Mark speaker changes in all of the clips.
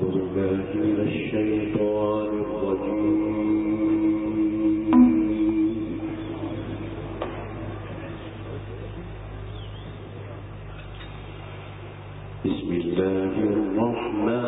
Speaker 1: بسم الله
Speaker 2: الرحمن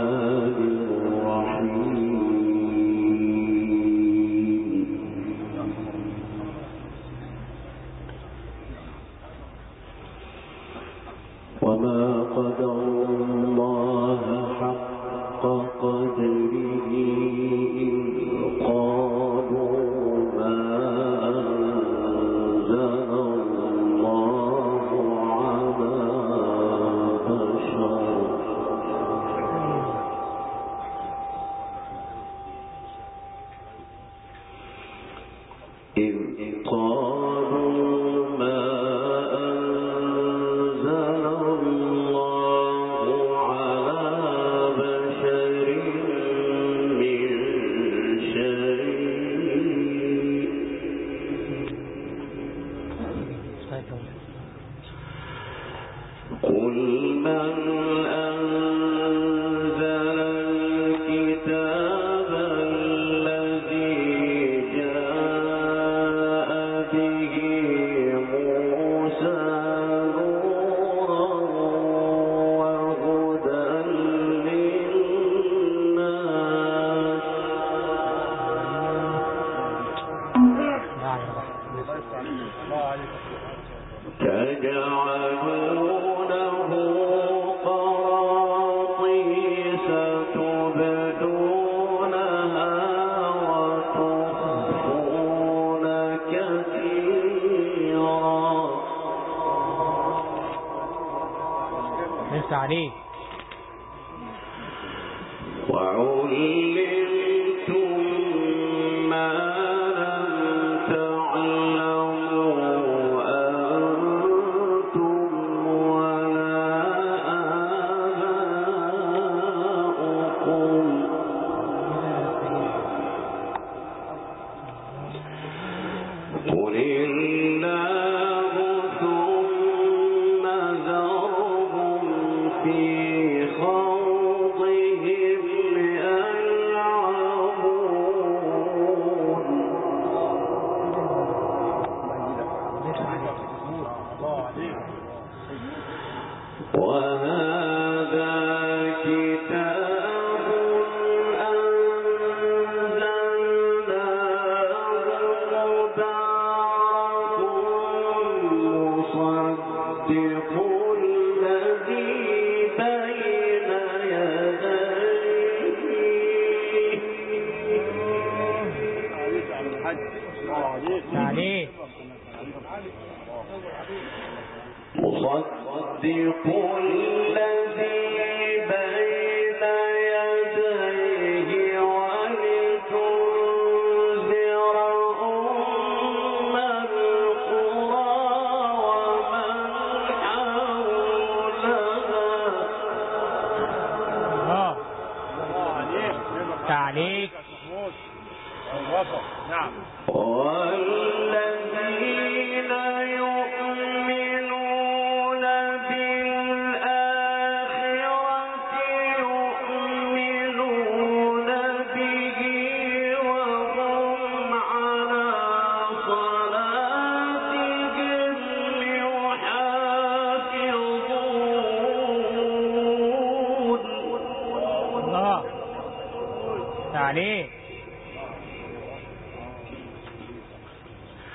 Speaker 2: นี้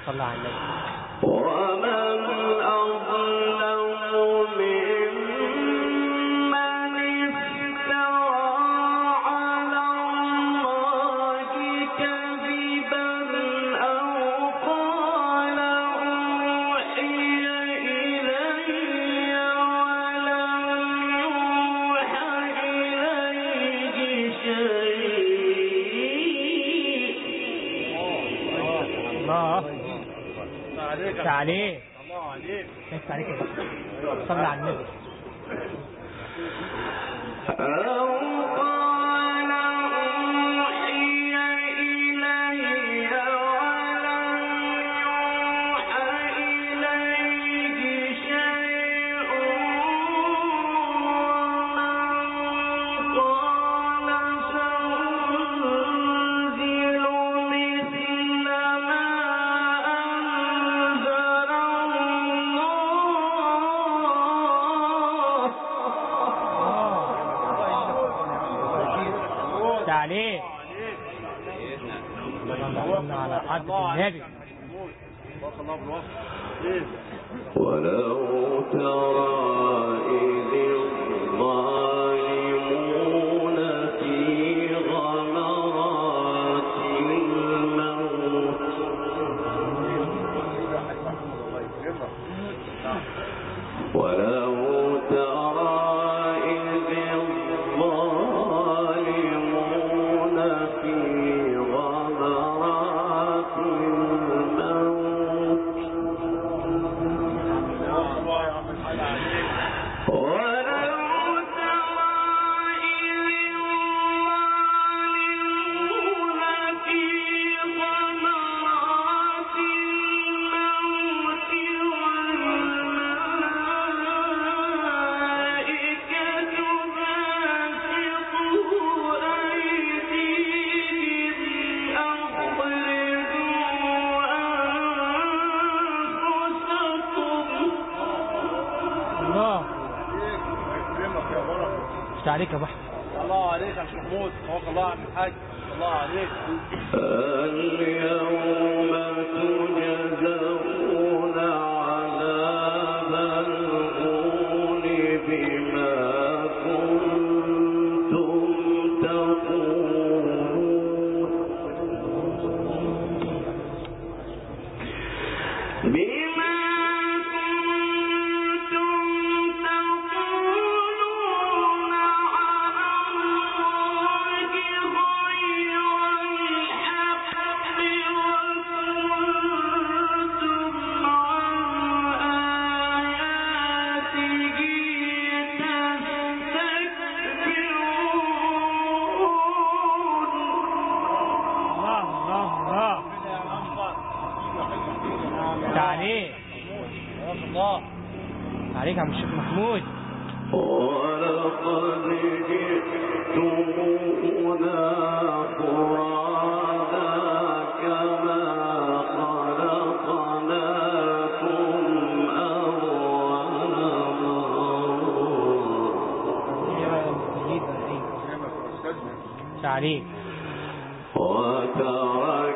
Speaker 2: ทำลายเลย عليه على حد النبي. ولو ترى
Speaker 1: افتح عليك يا ابو احمد
Speaker 3: الله عليك يا شيخ محمود توكل الله على الحاج. الله عليك.
Speaker 2: اليوم تجزون
Speaker 1: تعليم.
Speaker 2: وتركتم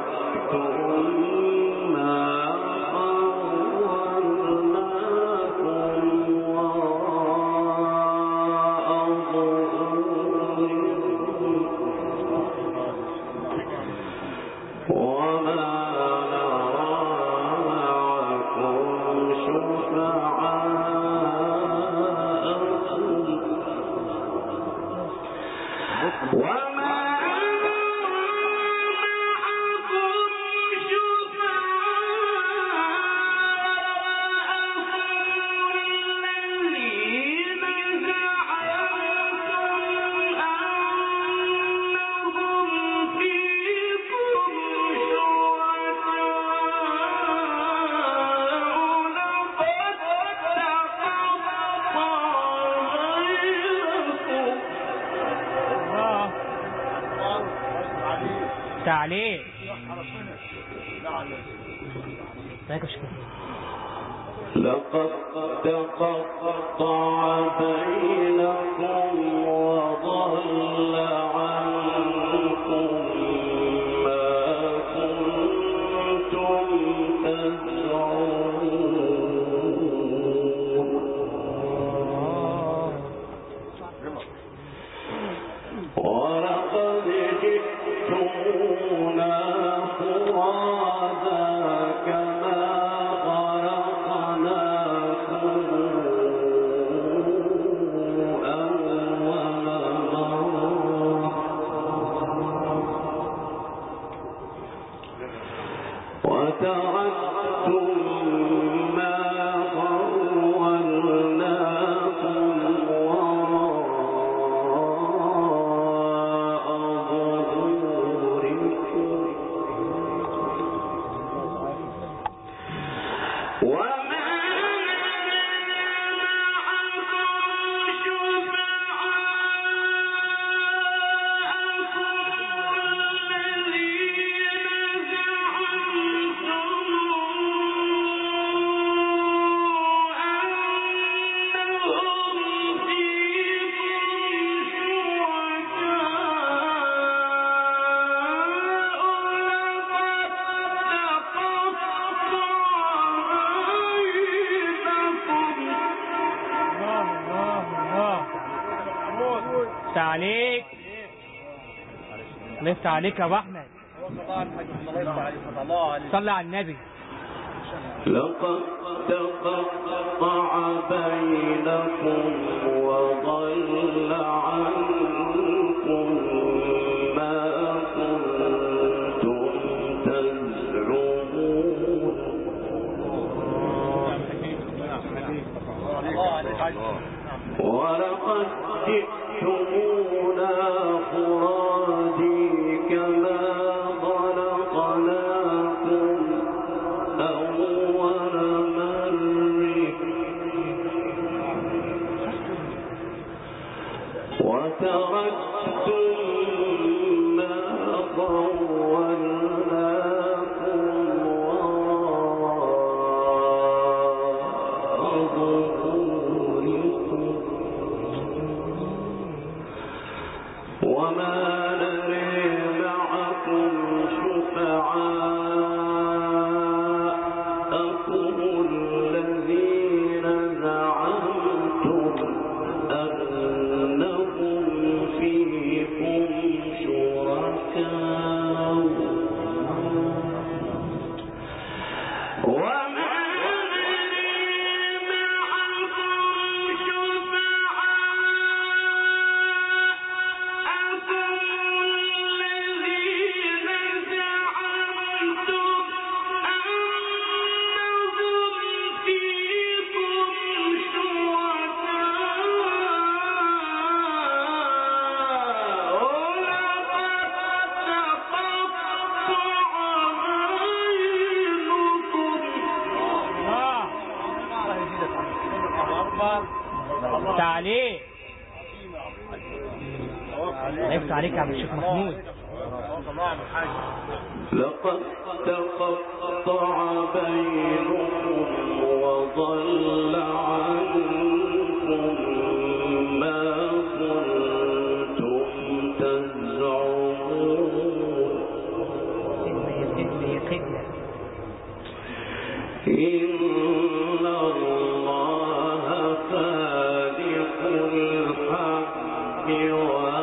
Speaker 1: لف عليك. لف عليك يا
Speaker 2: أبو أحمد.
Speaker 1: صلى على النبي.
Speaker 3: لقد تقطع بينكم وضل عنكم ما كنتم تزعمون.
Speaker 2: ولا وَأَكْبِرْ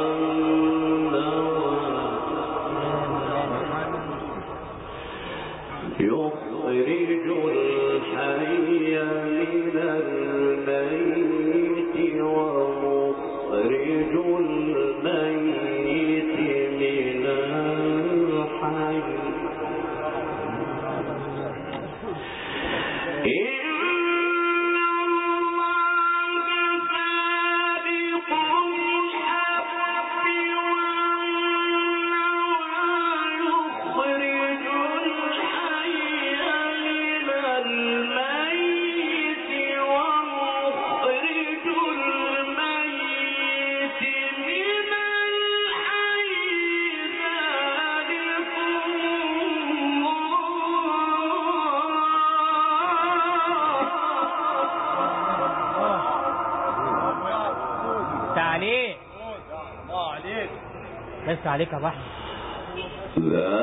Speaker 1: ليس عليك رحمة لا.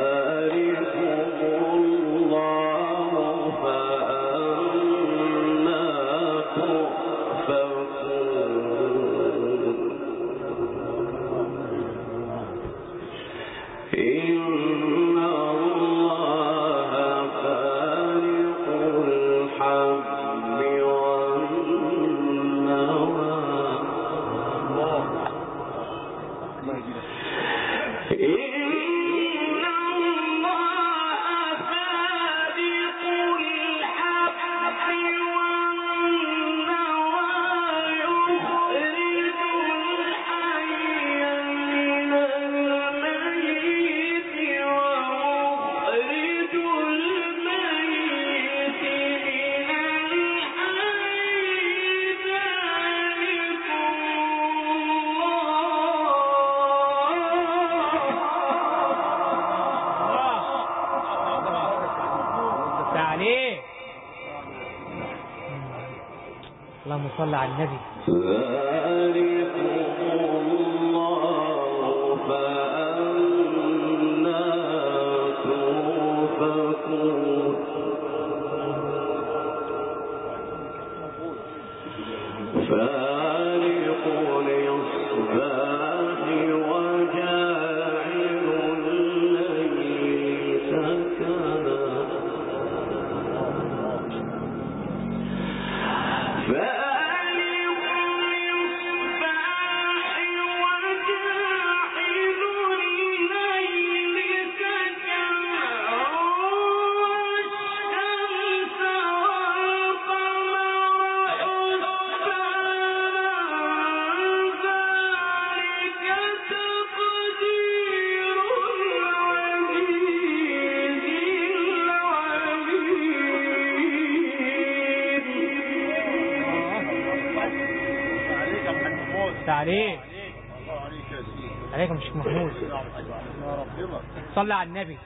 Speaker 1: صلى على النبي. مش محمود. صلى على النبي.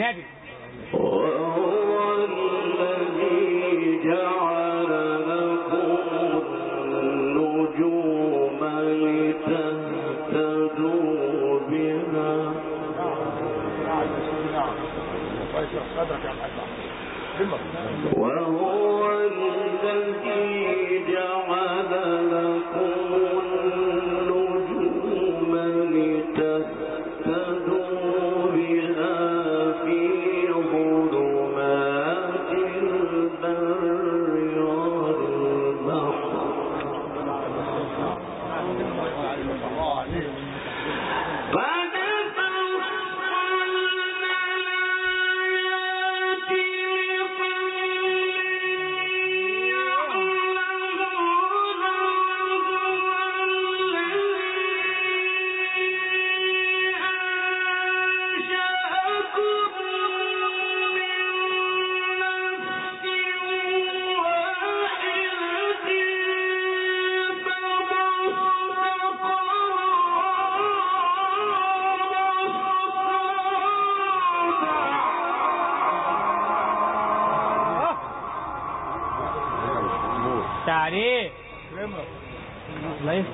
Speaker 2: negative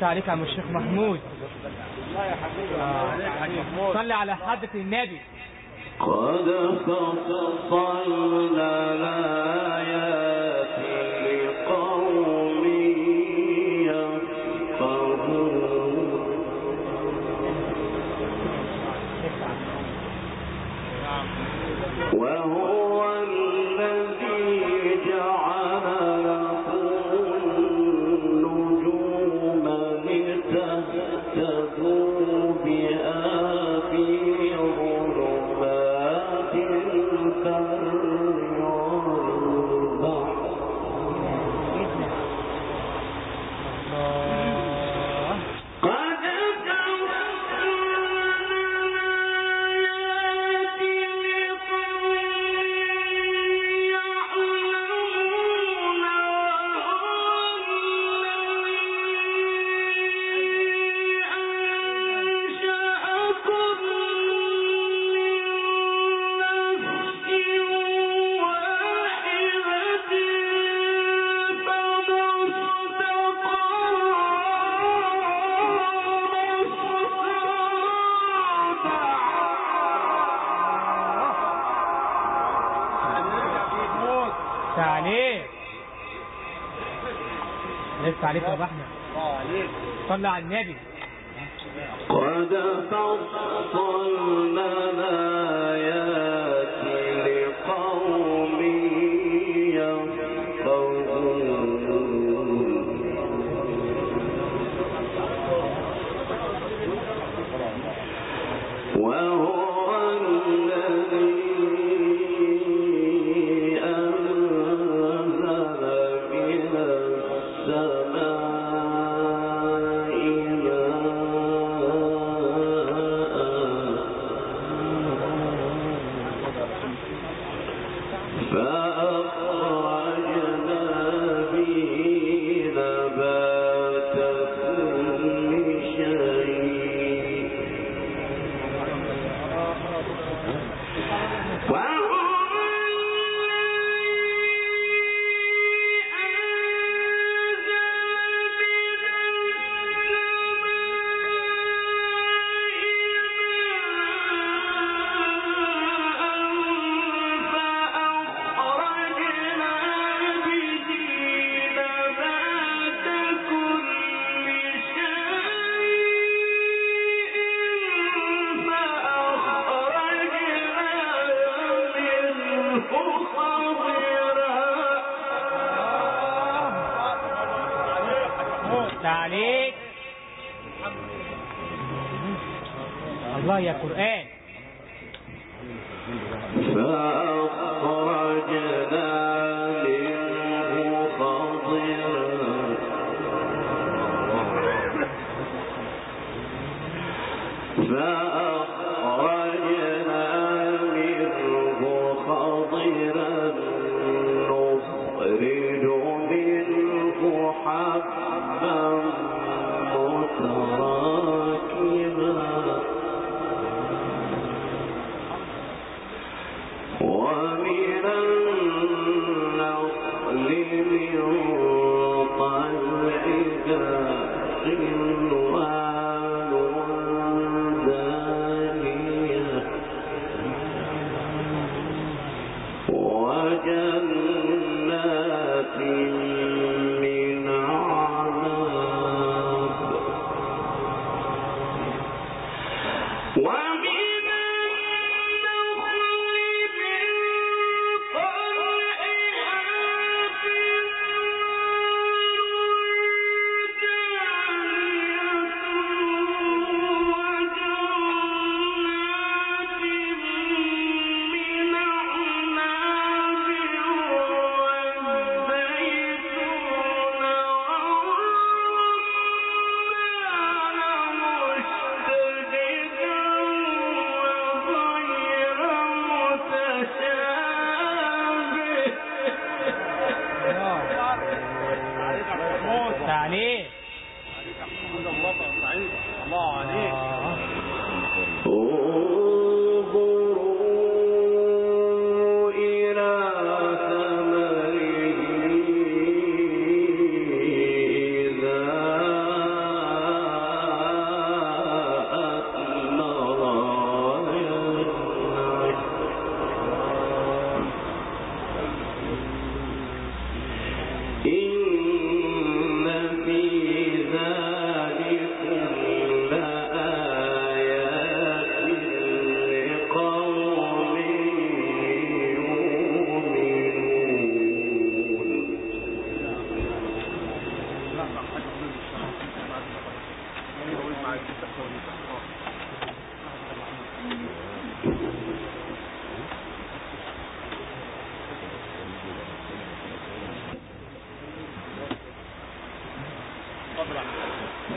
Speaker 2: عليك يا عم
Speaker 1: الشيخ محمود.
Speaker 2: الله
Speaker 1: يا
Speaker 2: حبيبي عليك
Speaker 1: صلي على حضرة النبي.
Speaker 4: قد فصلنا
Speaker 1: يا صلى على النبي.
Speaker 2: قد فصلنا الآيات لقوم يفقهون وهو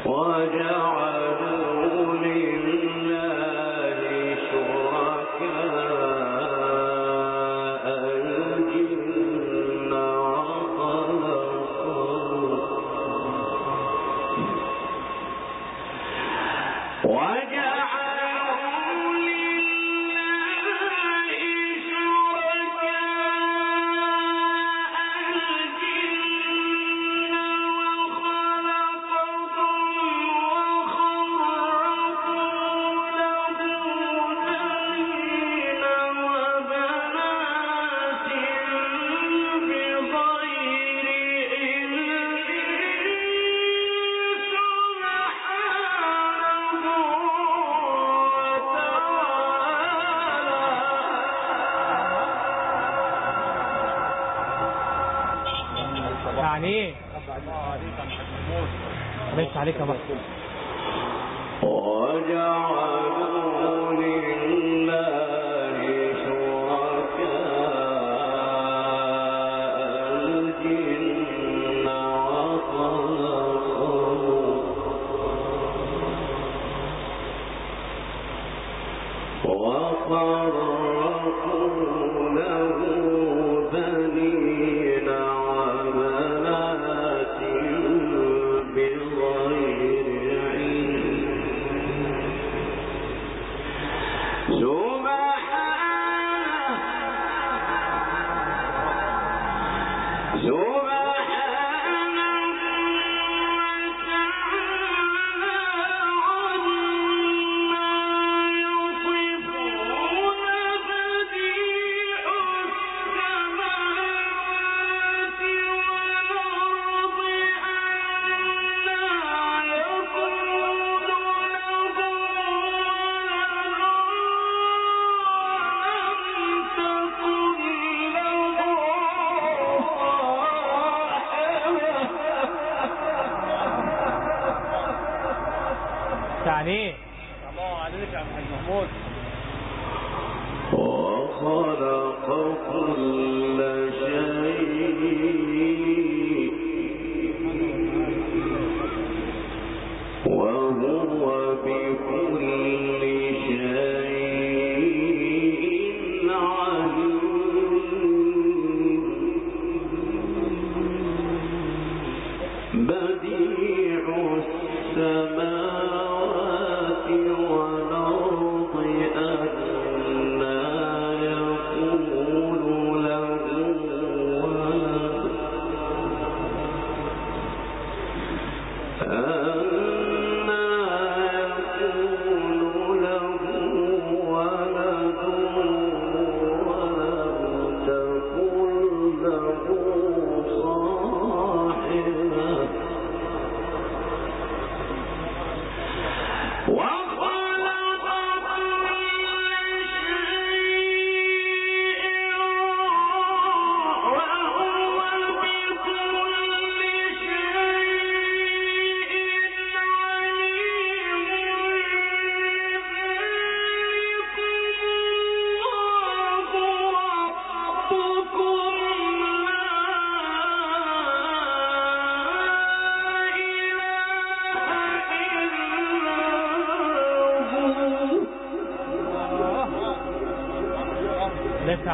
Speaker 2: وجعلوا وفرق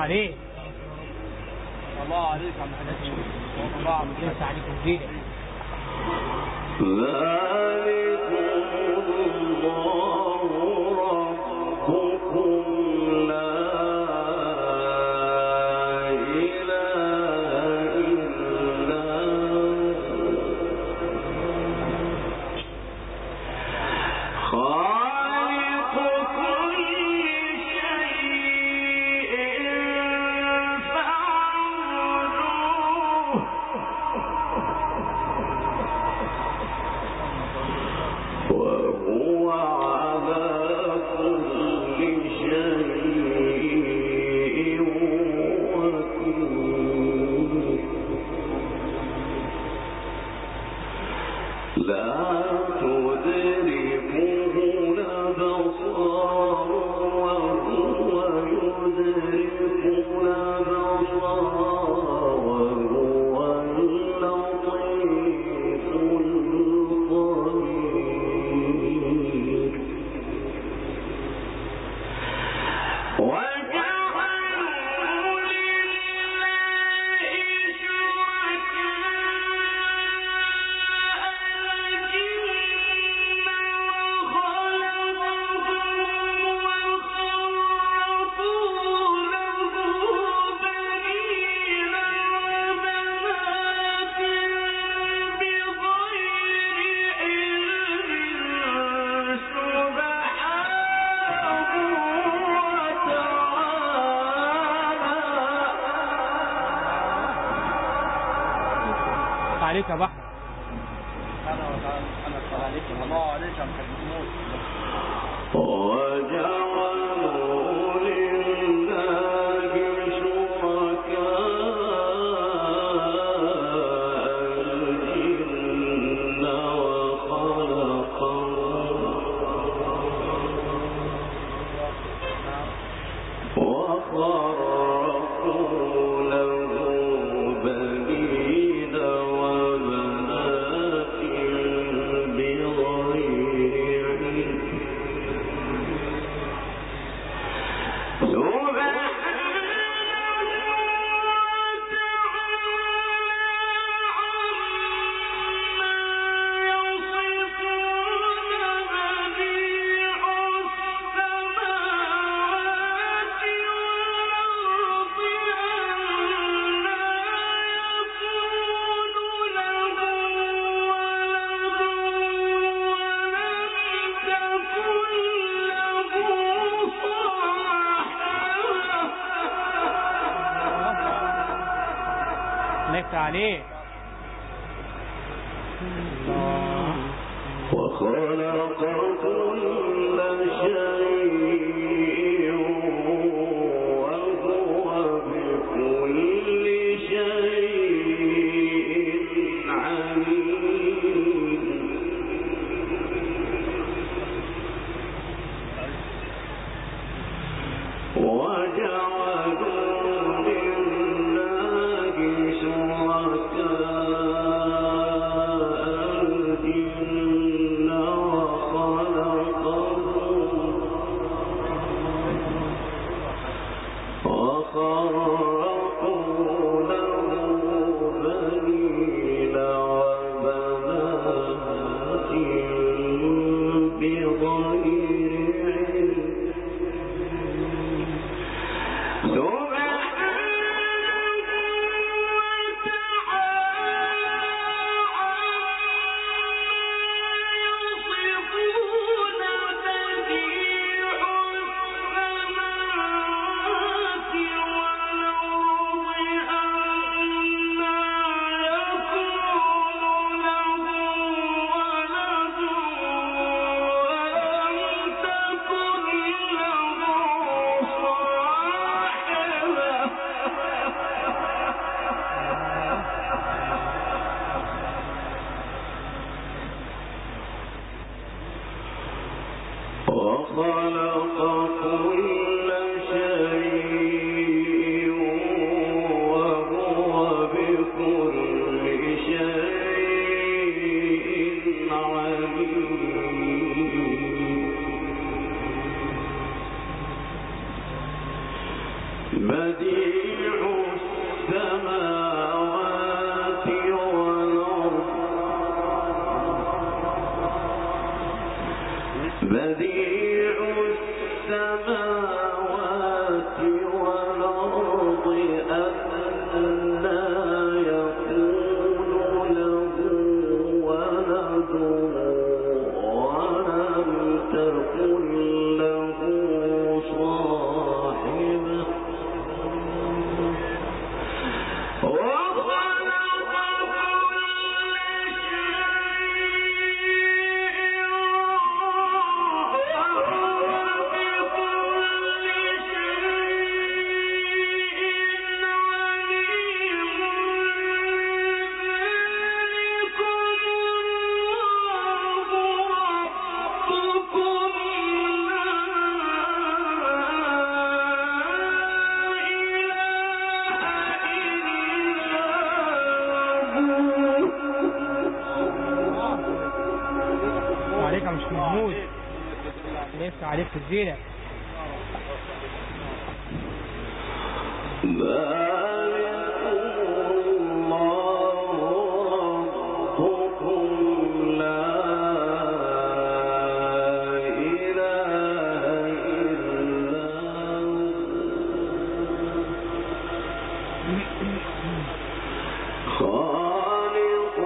Speaker 2: عليه.
Speaker 3: الله عليك عم الله عم
Speaker 2: السماوات خالق